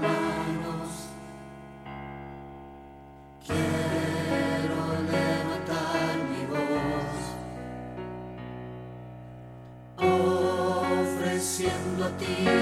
manos. Quiero levantar mi voz, ofreciendo a ti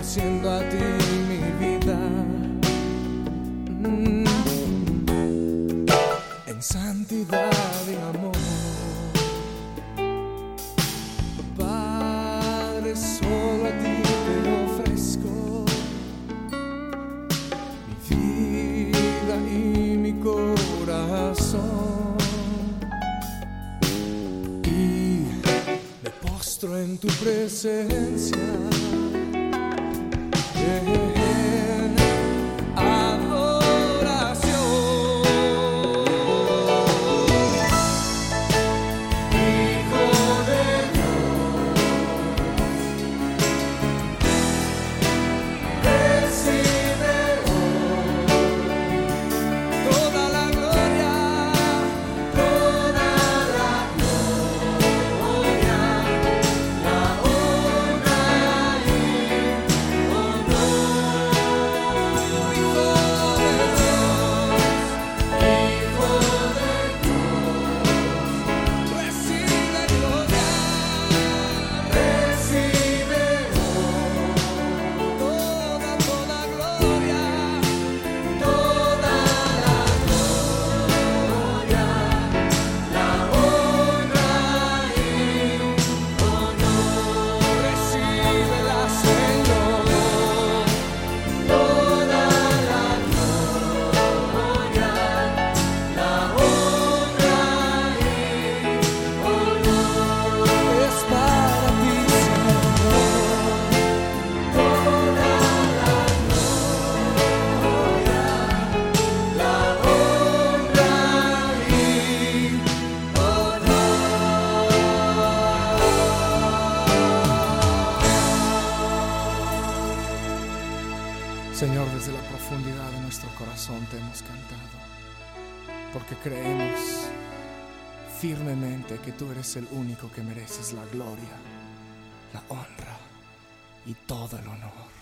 Ofreciendo a ti mi vida. Mm. En santidad y amor. Padre, solo a ti te ofrezco mi vida y mi corazón. Y me postro en tu presencia. Señor, desde la profundidad de nuestro corazón te hemos cantado, porque creemos firmemente que tú eres el único que mereces la gloria, la honra y todo el honor.